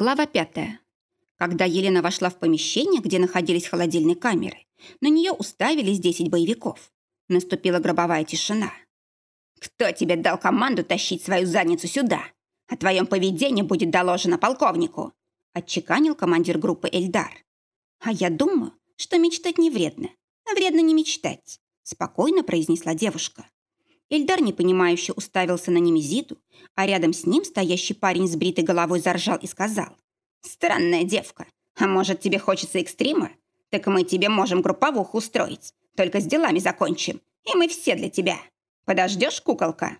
Глава пятая. Когда Елена вошла в помещение, где находились холодильные камеры, на нее уставились 10 боевиков. Наступила гробовая тишина. «Кто тебе дал команду тащить свою задницу сюда? О твоем поведении будет доложено полковнику», отчеканил командир группы Эльдар. «А я думаю, что мечтать не вредно, а вредно не мечтать», спокойно произнесла девушка. Эльдар непонимающе уставился на Немезиду, а рядом с ним стоящий парень с бритой головой заржал и сказал. «Странная девка. А может, тебе хочется экстрима? Так мы тебе можем групповуху устроить. Только с делами закончим. И мы все для тебя. Подождешь, куколка?»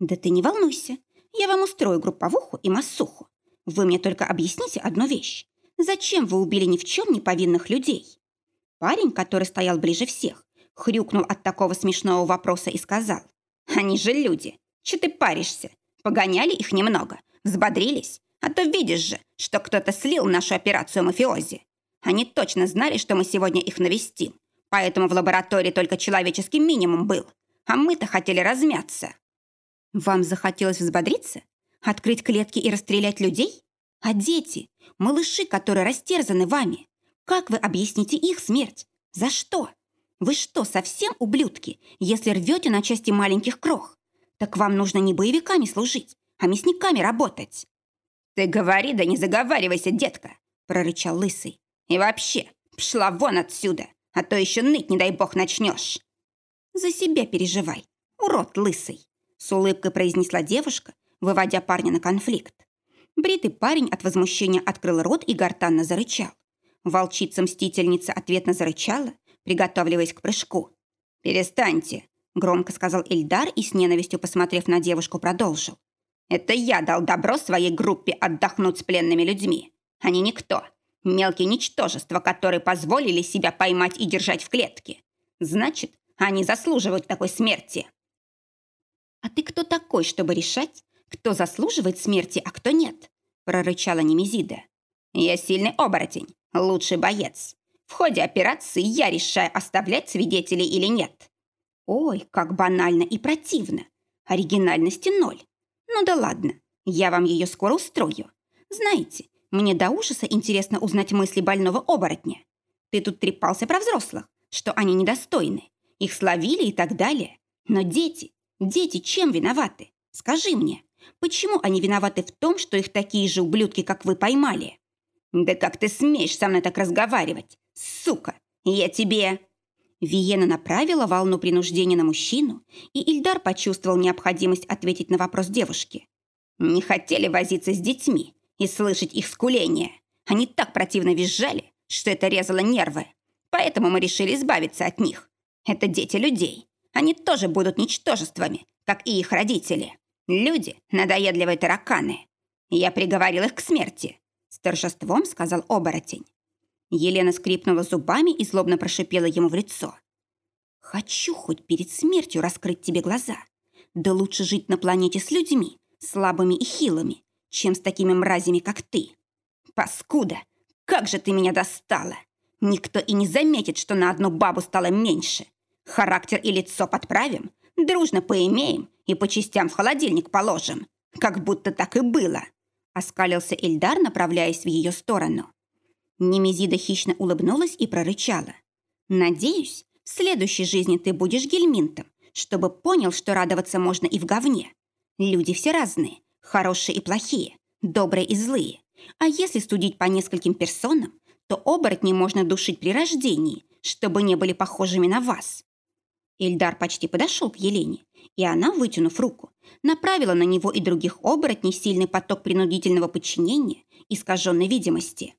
«Да ты не волнуйся. Я вам устрою групповуху и массуху. Вы мне только объясните одну вещь. Зачем вы убили ни в чем не повинных людей?» Парень, который стоял ближе всех, Хрюкнул от такого смешного вопроса и сказал. «Они же люди. Че ты паришься? Погоняли их немного, взбодрились. А то видишь же, что кто-то слил нашу операцию мафиози. Они точно знали, что мы сегодня их навестим. Поэтому в лаборатории только человеческий минимум был. А мы-то хотели размяться». «Вам захотелось взбодриться? Открыть клетки и расстрелять людей? А дети? Малыши, которые растерзаны вами? Как вы объясните их смерть? За что?» Вы что, совсем ублюдки, если рвете на части маленьких крох? Так вам нужно не боевиками служить, а мясниками работать. Ты говори, да не заговаривайся, детка, прорычал лысый. И вообще, пшла вон отсюда, а то еще ныть, не дай бог, начнешь. За себя переживай, урод лысый, с улыбкой произнесла девушка, выводя парня на конфликт. Бритый парень от возмущения открыл рот и гортанно зарычал. Волчица-мстительница ответно зарычала, приготавливаясь к прыжку. «Перестаньте», — громко сказал Ильдар и с ненавистью, посмотрев на девушку, продолжил. «Это я дал добро своей группе отдохнуть с пленными людьми. Они никто. Мелкие ничтожества, которые позволили себя поймать и держать в клетке. Значит, они заслуживают такой смерти». «А ты кто такой, чтобы решать, кто заслуживает смерти, а кто нет?» прорычала Немезида. «Я сильный оборотень, лучший боец. В ходе операции я решаю, оставлять свидетелей или нет. Ой, как банально и противно. Оригинальности ноль. Ну да ладно, я вам ее скоро устрою. Знаете, мне до ужаса интересно узнать мысли больного оборотня. Ты тут трепался про взрослых, что они недостойны. Их словили и так далее. Но дети, дети чем виноваты? Скажи мне, почему они виноваты в том, что их такие же ублюдки, как вы, поймали? Да как ты смеешь со мной так разговаривать? «Сука! Я тебе...» Виена направила волну принуждения на мужчину, и Ильдар почувствовал необходимость ответить на вопрос девушки. «Не хотели возиться с детьми и слышать их скуление. Они так противно визжали, что это резало нервы. Поэтому мы решили избавиться от них. Это дети людей. Они тоже будут ничтожествами, как и их родители. Люди – надоедливые тараканы. Я приговорил их к смерти», – с торжеством сказал оборотень. Елена скрипнула зубами и злобно прошипела ему в лицо. «Хочу хоть перед смертью раскрыть тебе глаза. Да лучше жить на планете с людьми, слабыми и хилыми, чем с такими мразями, как ты. Паскуда, как же ты меня достала! Никто и не заметит, что на одну бабу стало меньше. Характер и лицо подправим, дружно поимеем и по частям в холодильник положим. Как будто так и было!» Оскалился Эльдар, направляясь в ее сторону. Немезида хищно улыбнулась и прорычала. «Надеюсь, в следующей жизни ты будешь гельминтом, чтобы понял, что радоваться можно и в говне. Люди все разные, хорошие и плохие, добрые и злые. А если судить по нескольким персонам, то оборотней можно душить при рождении, чтобы не были похожими на вас». Ильдар почти подошел к Елене, и она, вытянув руку, направила на него и других оборотней сильный поток принудительного подчинения, искаженной видимости.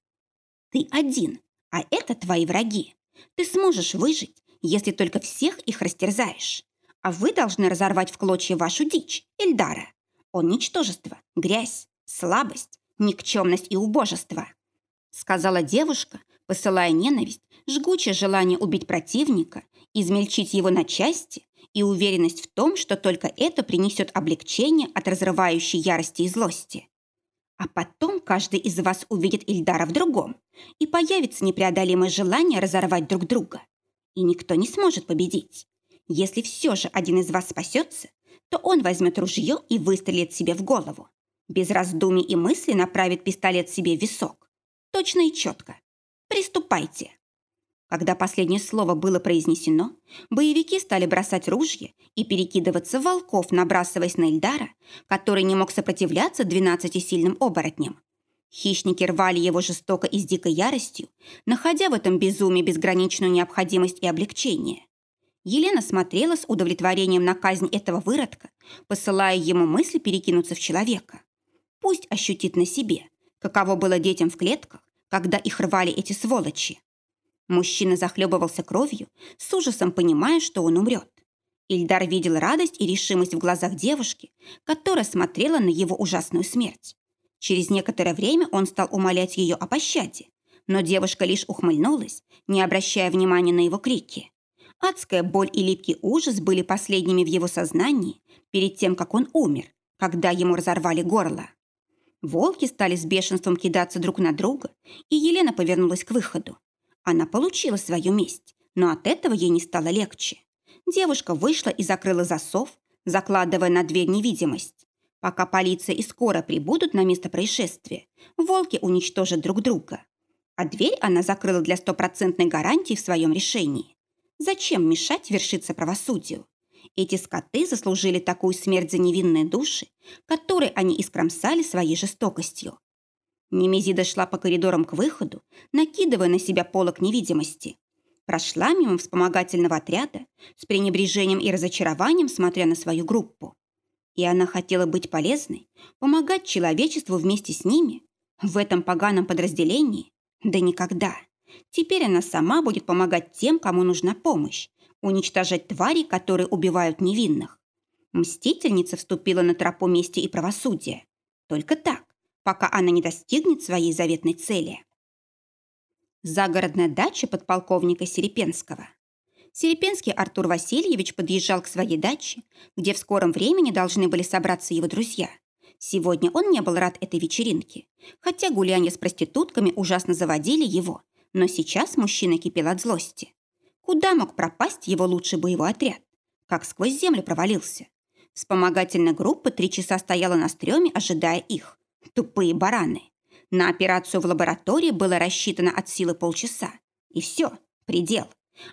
Ты один, а это твои враги. Ты сможешь выжить, если только всех их растерзаешь. А вы должны разорвать в клочья вашу дичь, Эльдара. Он ничтожество, грязь, слабость, никчемность и убожество. Сказала девушка, посылая ненависть, жгучее желание убить противника, измельчить его на части и уверенность в том, что только это принесет облегчение от разрывающей ярости и злости. А потом каждый из вас увидит Ильдара в другом, и появится непреодолимое желание разорвать друг друга. И никто не сможет победить. Если все же один из вас спасется, то он возьмет ружье и выстрелит себе в голову. Без раздумий и мысли направит пистолет себе в висок. Точно и четко. Приступайте. Когда последнее слово было произнесено, боевики стали бросать ружья и перекидываться в волков, набрасываясь на Эльдара, который не мог сопротивляться двенадцатисильным оборотням. Хищники рвали его жестоко и с дикой яростью, находя в этом безумии безграничную необходимость и облегчение. Елена смотрела с удовлетворением на казнь этого выродка, посылая ему мысли перекинуться в человека. Пусть ощутит на себе, каково было детям в клетках, когда их рвали эти сволочи. Мужчина захлебывался кровью, с ужасом понимая, что он умрет. Ильдар видел радость и решимость в глазах девушки, которая смотрела на его ужасную смерть. Через некоторое время он стал умолять ее о пощаде, но девушка лишь ухмыльнулась, не обращая внимания на его крики. Адская боль и липкий ужас были последними в его сознании перед тем, как он умер, когда ему разорвали горло. Волки стали с бешенством кидаться друг на друга, и Елена повернулась к выходу. Она получила свою месть, но от этого ей не стало легче. Девушка вышла и закрыла засов, закладывая на дверь невидимость. Пока полиция и скоро прибудут на место происшествия, волки уничтожат друг друга. А дверь она закрыла для стопроцентной гарантии в своем решении. Зачем мешать вершиться правосудию? Эти скоты заслужили такую смерть за невинные души, которые они искромсали своей жестокостью. Немезида шла по коридорам к выходу, накидывая на себя полок невидимости. Прошла мимо вспомогательного отряда с пренебрежением и разочарованием, смотря на свою группу. И она хотела быть полезной, помогать человечеству вместе с ними в этом поганом подразделении? Да никогда. Теперь она сама будет помогать тем, кому нужна помощь, уничтожать твари, которые убивают невинных. Мстительница вступила на тропу мести и правосудия. Только так, пока она не достигнет своей заветной цели. Загородная дача подполковника Серепенского. Серепенский Артур Васильевич подъезжал к своей даче, где в скором времени должны были собраться его друзья. Сегодня он не был рад этой вечеринке, хотя гулянья с проститутками ужасно заводили его, но сейчас мужчина кипел от злости. Куда мог пропасть его лучший боевой отряд? Как сквозь землю провалился. Вспомогательная группа три часа стояла на стреме, ожидая их. Тупые бараны. На операцию в лаборатории было рассчитано от силы полчаса. И все, предел.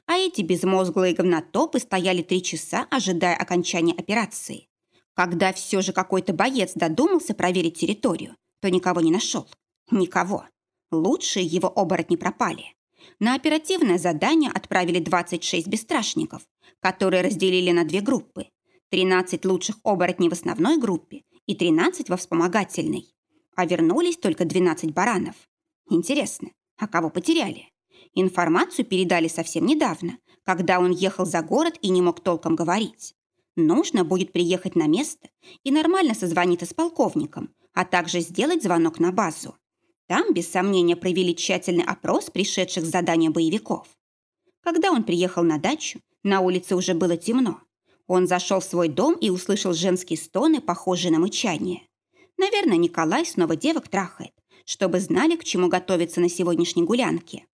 А эти безмозглые говнотопы стояли три часа, ожидая окончания операции. Когда все же какой-то боец додумался проверить территорию, то никого не нашел. Никого. Лучшие его оборотни пропали. На оперативное задание отправили 26 бесстрашников, которые разделили на две группы. 13 лучших оборотней в основной группе и 13 во вспомогательной а вернулись только 12 баранов. Интересно, а кого потеряли? Информацию передали совсем недавно, когда он ехал за город и не мог толком говорить. Нужно будет приехать на место и нормально созвониться с полковником, а также сделать звонок на базу. Там, без сомнения, провели тщательный опрос пришедших с задания боевиков. Когда он приехал на дачу, на улице уже было темно. Он зашел в свой дом и услышал женские стоны, похожие на мычание. Наверное, Николай снова девок трахает, чтобы знали, к чему готовиться на сегодняшней гулянке.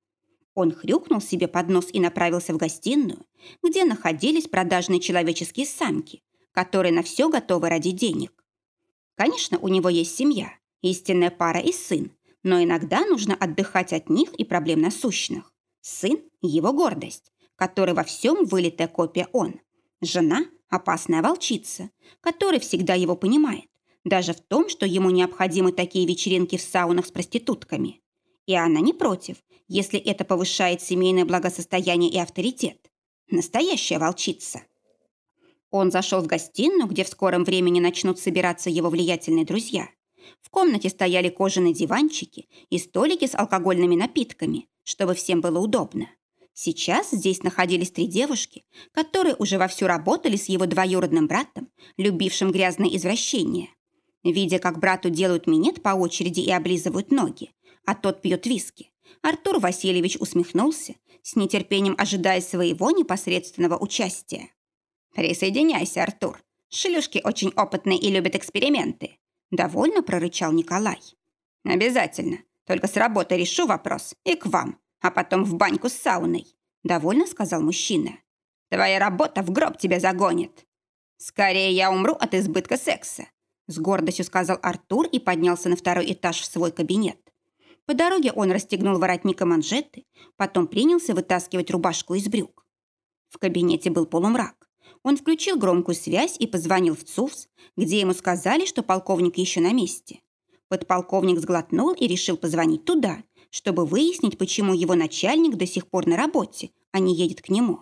Он хрюкнул себе под нос и направился в гостиную, где находились продажные человеческие самки, которые на все готовы ради денег. Конечно, у него есть семья, истинная пара и сын, но иногда нужно отдыхать от них и проблем насущных. Сын – его гордость, который во всем вылитая копия он. Жена – опасная волчица, которая всегда его понимает, даже в том, что ему необходимы такие вечеринки в саунах с проститутками. И она не против, если это повышает семейное благосостояние и авторитет. Настоящая волчица. Он зашел в гостиную, где в скором времени начнут собираться его влиятельные друзья. В комнате стояли кожаные диванчики и столики с алкогольными напитками, чтобы всем было удобно. Сейчас здесь находились три девушки, которые уже вовсю работали с его двоюродным братом, любившим грязные извращения. Видя, как брату делают минет по очереди и облизывают ноги, а тот пьет виски, Артур Васильевич усмехнулся, с нетерпением ожидая своего непосредственного участия. «Присоединяйся, Артур. Шлюшки очень опытные и любят эксперименты», довольно прорычал Николай. «Обязательно. Только с работы решу вопрос и к вам, а потом в баньку с сауной», довольно сказал мужчина. «Твоя работа в гроб тебя загонит. Скорее я умру от избытка секса, с гордостью сказал Артур и поднялся на второй этаж в свой кабинет. По дороге он расстегнул воротник и манжеты, потом принялся вытаскивать рубашку из брюк. В кабинете был полумрак. Он включил громкую связь и позвонил в ЦУФС, где ему сказали, что полковник еще на месте. Подполковник сглотнул и решил позвонить туда, чтобы выяснить, почему его начальник до сих пор на работе, а не едет к нему.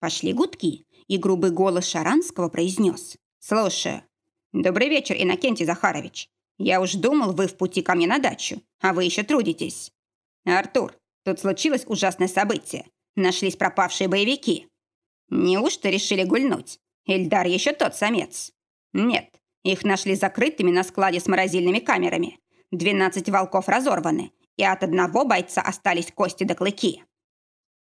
Пошли гудки, и грубый голос Шаранского произнес. «Слушаю. Добрый вечер, Иннокентий Захарович. Я уж думал, вы в пути ко мне на дачу, а вы еще трудитесь. Артур, тут случилось ужасное событие. Нашлись пропавшие боевики. Неужто решили гульнуть? Эльдар еще тот самец. Нет, их нашли закрытыми на складе с морозильными камерами. Двенадцать волков разорваны, и от одного бойца остались кости до клыки.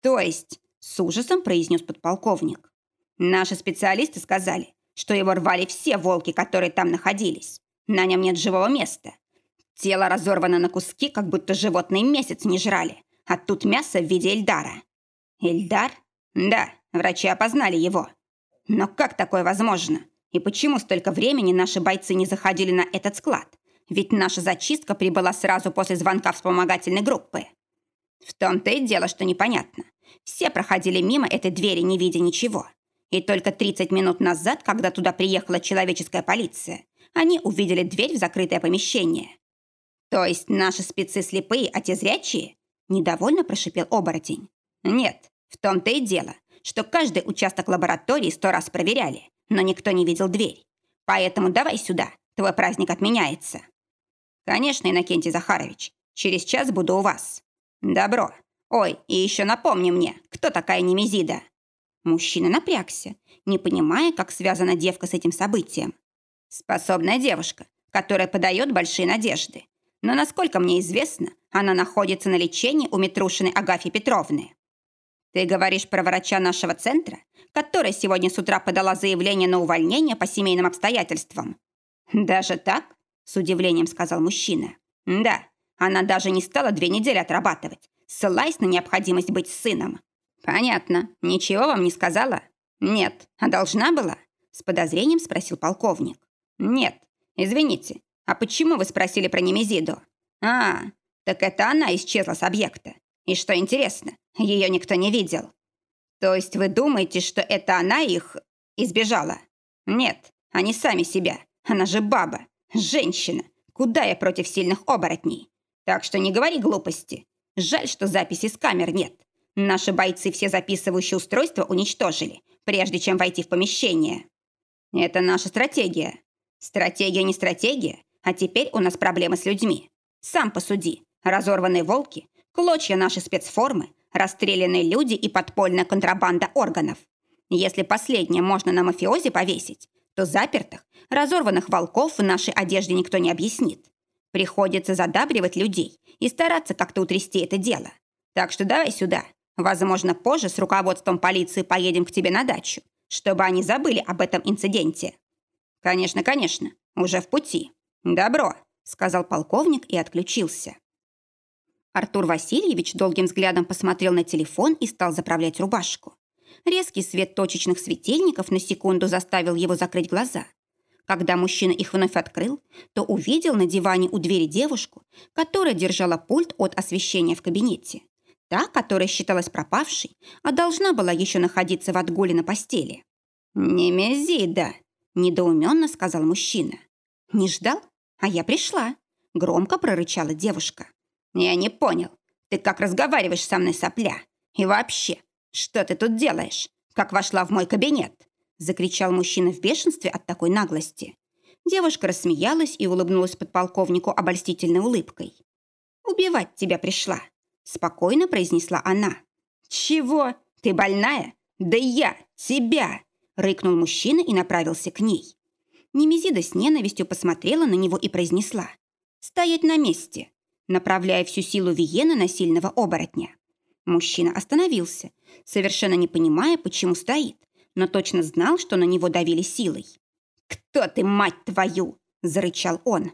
То есть, с ужасом произнес подполковник. Наши специалисты сказали, что его рвали все волки, которые там находились. На нем нет живого места. Тело разорвано на куски, как будто животные месяц не жрали. А тут мясо в виде Эльдара. Эльдар? Да, врачи опознали его. Но как такое возможно? И почему столько времени наши бойцы не заходили на этот склад? Ведь наша зачистка прибыла сразу после звонка вспомогательной группы. В том-то и дело, что непонятно. Все проходили мимо этой двери, не видя ничего. И только 30 минут назад, когда туда приехала человеческая полиция, они увидели дверь в закрытое помещение. «То есть наши спецы слепые, а те зрячие?» – недовольно прошипел оборотень. «Нет, в том-то и дело, что каждый участок лаборатории сто раз проверяли, но никто не видел дверь. Поэтому давай сюда, твой праздник отменяется». «Конечно, Иннокентий Захарович, через час буду у вас». «Добро. Ой, и еще напомни мне, кто такая Немезида?» Мужчина напрягся, не понимая, как связана девка с этим событием. Способная девушка, которая подает большие надежды. Но, насколько мне известно, она находится на лечении у Митрушиной Агафьи Петровны. Ты говоришь про врача нашего центра, которая сегодня с утра подала заявление на увольнение по семейным обстоятельствам? Даже так? С удивлением сказал мужчина. Да, она даже не стала две недели отрабатывать, ссылаясь на необходимость быть сыном. Понятно. Ничего вам не сказала? Нет. А должна была? С подозрением спросил полковник. «Нет, извините, а почему вы спросили про Немезиду?» «А, так это она исчезла с объекта. И что интересно, ее никто не видел. То есть вы думаете, что это она их избежала? Нет, они сами себя. Она же баба, женщина. Куда я против сильных оборотней? Так что не говори глупости. Жаль, что записи с камер нет. Наши бойцы все записывающие устройства уничтожили, прежде чем войти в помещение. Это наша стратегия. Стратегия не стратегия, а теперь у нас проблемы с людьми. Сам посуди. Разорванные волки, клочья нашей спецформы, расстрелянные люди и подпольная контрабанда органов. Если последнее можно на мафиози повесить, то запертых, разорванных волков в нашей одежде никто не объяснит. Приходится задабривать людей и стараться как-то утрясти это дело. Так что давай сюда. Возможно, позже с руководством полиции поедем к тебе на дачу, чтобы они забыли об этом инциденте. «Конечно, конечно, уже в пути. Добро», — сказал полковник и отключился. Артур Васильевич долгим взглядом посмотрел на телефон и стал заправлять рубашку. Резкий свет точечных светильников на секунду заставил его закрыть глаза. Когда мужчина их вновь открыл, то увидел на диване у двери девушку, которая держала пульт от освещения в кабинете. Та, которая считалась пропавшей, а должна была еще находиться в отгуле на постели. «Немезида!» Недоуменно сказал мужчина. «Не ждал? А я пришла», — громко прорычала девушка. «Я не понял. Ты как разговариваешь со мной, сопля? И вообще, что ты тут делаешь? Как вошла в мой кабинет?» Закричал мужчина в бешенстве от такой наглости. Девушка рассмеялась и улыбнулась подполковнику обольстительной улыбкой. «Убивать тебя пришла», — спокойно произнесла она. «Чего? Ты больная? Да я тебя!» Рыкнул мужчина и направился к ней. Немезида с ненавистью посмотрела на него и произнесла. «Стоять на месте!» направляя всю силу Виены на сильного оборотня. Мужчина остановился, совершенно не понимая, почему стоит, но точно знал, что на него давили силой. «Кто ты, мать твою?» – зарычал он.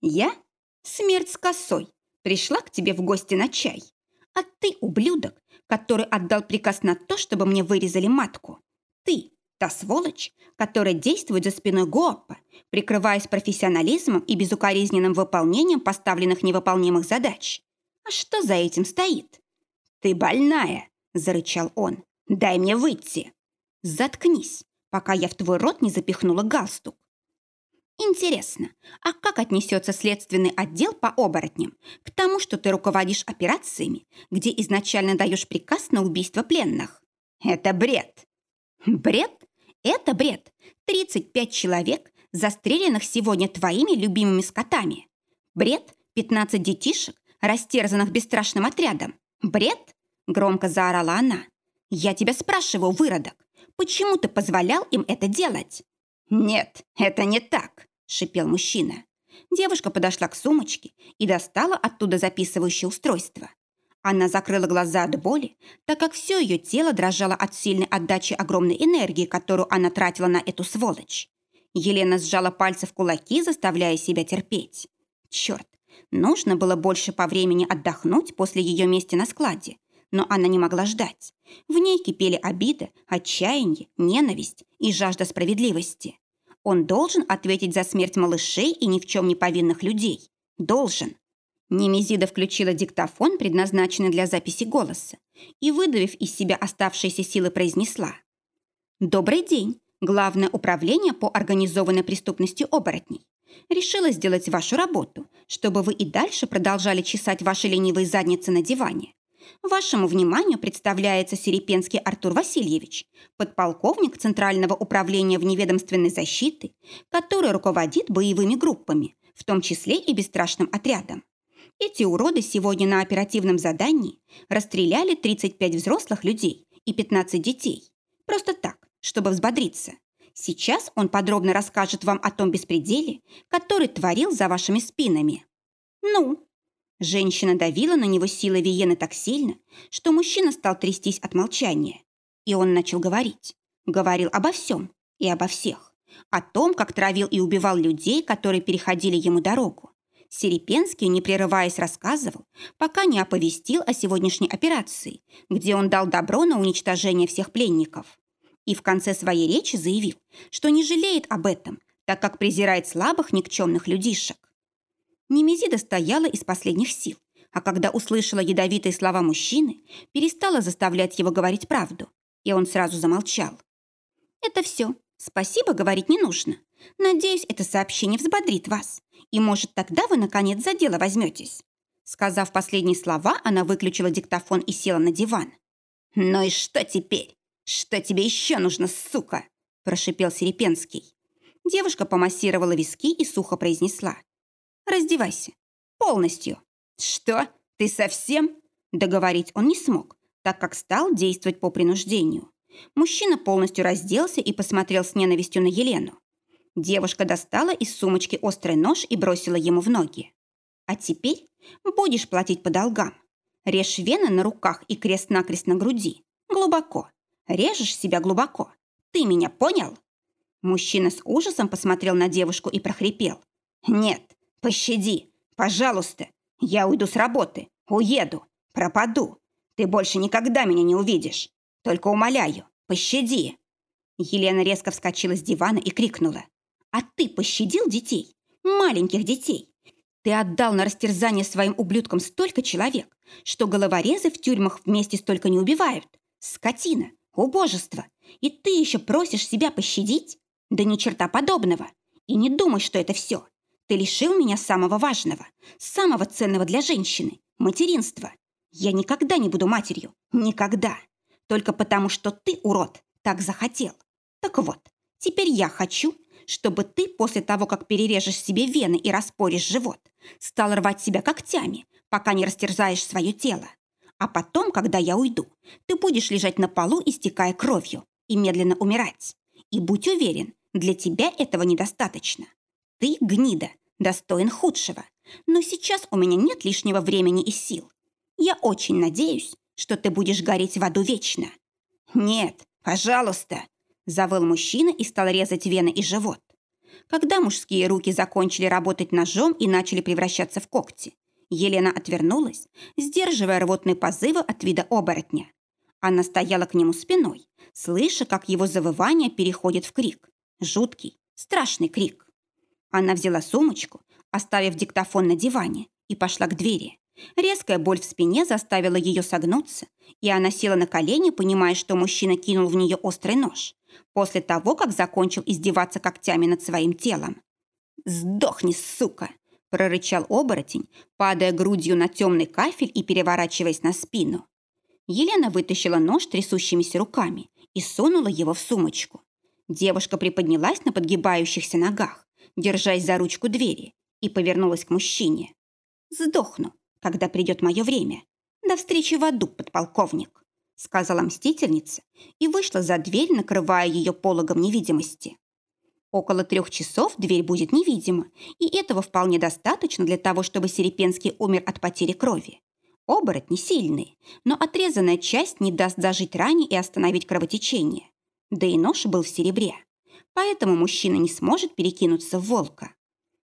«Я? Смерть с косой. Пришла к тебе в гости на чай. А ты, ублюдок, который отдал приказ на то, чтобы мне вырезали матку. Ты, Та сволочь, которая действует за спиной Гоппа, прикрываясь профессионализмом и безукоризненным выполнением поставленных невыполнимых задач. А что за этим стоит? «Ты больная!» – зарычал он. «Дай мне выйти!» «Заткнись, пока я в твой рот не запихнула галстук!» Интересно, а как отнесется следственный отдел по оборотням к тому, что ты руководишь операциями, где изначально даешь приказ на убийство пленных? Это бред. Бред? Это бред. 35 человек, застреленных сегодня твоими любимыми скотами. Бред? 15 детишек, растерзанных бесстрашным отрядом. Бред? Громко заорала она. Я тебя спрашиваю, выродок, почему ты позволял им это делать? Нет, это не так шипел мужчина. Девушка подошла к сумочке и достала оттуда записывающее устройство. Она закрыла глаза от боли, так как все ее тело дрожало от сильной отдачи огромной энергии, которую она тратила на эту сволочь. Елена сжала пальцы в кулаки, заставляя себя терпеть. Черт, нужно было больше по времени отдохнуть после ее мести на складе, но она не могла ждать. В ней кипели обида, отчаяние, ненависть и жажда справедливости. Он должен ответить за смерть малышей и ни в чем не повинных людей. Должен. Немезида включила диктофон, предназначенный для записи голоса, и, выдавив из себя оставшиеся силы, произнесла. «Добрый день. Главное управление по организованной преступности оборотней. Решила сделать вашу работу, чтобы вы и дальше продолжали чесать ваши ленивые задницы на диване. Вашему вниманию представляется Серепенский Артур Васильевич, подполковник Центрального управления вневедомственной защиты, который руководит боевыми группами, в том числе и бесстрашным отрядом. Эти уроды сегодня на оперативном задании расстреляли 35 взрослых людей и 15 детей. Просто так, чтобы взбодриться. Сейчас он подробно расскажет вам о том беспределе, который творил за вашими спинами. Ну, Женщина давила на него силой Виены так сильно, что мужчина стал трястись от молчания. И он начал говорить. Говорил обо всем и обо всех. О том, как травил и убивал людей, которые переходили ему дорогу. Серепенский, не прерываясь, рассказывал, пока не оповестил о сегодняшней операции, где он дал добро на уничтожение всех пленников. И в конце своей речи заявил, что не жалеет об этом, так как презирает слабых никчемных людишек. Немезида стояла из последних сил, а когда услышала ядовитые слова мужчины, перестала заставлять его говорить правду, и он сразу замолчал. «Это все. Спасибо говорить не нужно. Надеюсь, это сообщение взбодрит вас, и, может, тогда вы, наконец, за дело возьметесь». Сказав последние слова, она выключила диктофон и села на диван. «Ну и что теперь? Что тебе еще нужно, сука?» прошипел Серепенский. Девушка помассировала виски и сухо произнесла. Раздевайся. Полностью. Что? Ты совсем? Договорить он не смог, так как стал действовать по принуждению. Мужчина полностью разделся и посмотрел с ненавистью на Елену. Девушка достала из сумочки острый нож и бросила ему в ноги. «А теперь будешь платить по долгам. Режь вены на руках и крест-накрест на груди. Глубоко. Режешь себя глубоко. Ты меня понял?» Мужчина с ужасом посмотрел на девушку и прохрипел. «Нет, Пощади, пожалуйста. Я уйду с работы, уеду, пропаду. Ты больше никогда меня не увидишь. Только умоляю, пощади. Елена резко вскочила с дивана и крикнула. «А ты пощадил детей? Маленьких детей? Ты отдал на растерзание своим ублюдкам столько человек, что головорезы в тюрьмах вместе столько не убивают. Скотина, убожество. И ты еще просишь себя пощадить? Да ни черта подобного. И не думай, что это все. Ты лишил меня самого важного, самого ценного для женщины – материнства. Я никогда не буду матерью. Никогда. Только потому, что ты, урод, так захотел. Так вот, теперь я хочу, чтобы ты после того, как перережешь себе вены и распоришь живот, стал рвать себя когтями, пока не растерзаешь свое тело. А потом, когда я уйду, ты будешь лежать на полу, истекая кровью, и медленно умирать. И будь уверен, для тебя этого недостаточно. Ты, гнида, достоин худшего. Но сейчас у меня нет лишнего времени и сил. Я очень надеюсь, что ты будешь гореть в аду вечно. Нет, пожалуйста, завыл мужчина и стал резать вены и живот. Когда мужские руки закончили работать ножом и начали превращаться в когти, Елена отвернулась, сдерживая рвотные позывы от вида оборотня. Она стояла к нему спиной, слыша, как его завывание переходит в крик. Жуткий, страшный крик. Она взяла сумочку, оставив диктофон на диване, и пошла к двери. Резкая боль в спине заставила ее согнуться, и она села на колени, понимая, что мужчина кинул в нее острый нож, после того, как закончил издеваться когтями над своим телом. «Сдохни, сука!» – прорычал оборотень, падая грудью на темный кафель и переворачиваясь на спину. Елена вытащила нож трясущимися руками и сунула его в сумочку. Девушка приподнялась на подгибающихся ногах, держась за ручку двери, и повернулась к мужчине. «Сдохну, когда придет мое время. До встречи в аду, подполковник», сказала мстительница и вышла за дверь, накрывая ее пологом невидимости. Около трех часов дверь будет невидима, и этого вполне достаточно для того, чтобы Серепенский умер от потери крови. Оборотни сильные, но отрезанная часть не даст зажить ране и остановить кровотечение. Да и нож был в серебре. Поэтому мужчина не сможет перекинуться в волка.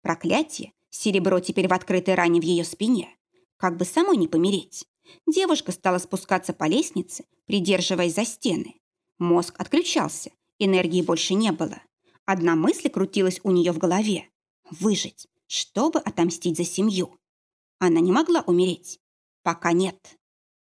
Проклятие, серебро теперь в открытой ране в ее спине. Как бы самой не помереть. Девушка стала спускаться по лестнице, придерживаясь за стены. Мозг отключался, энергии больше не было. Одна мысль крутилась у нее в голове. Выжить, чтобы отомстить за семью. Она не могла умереть. Пока нет.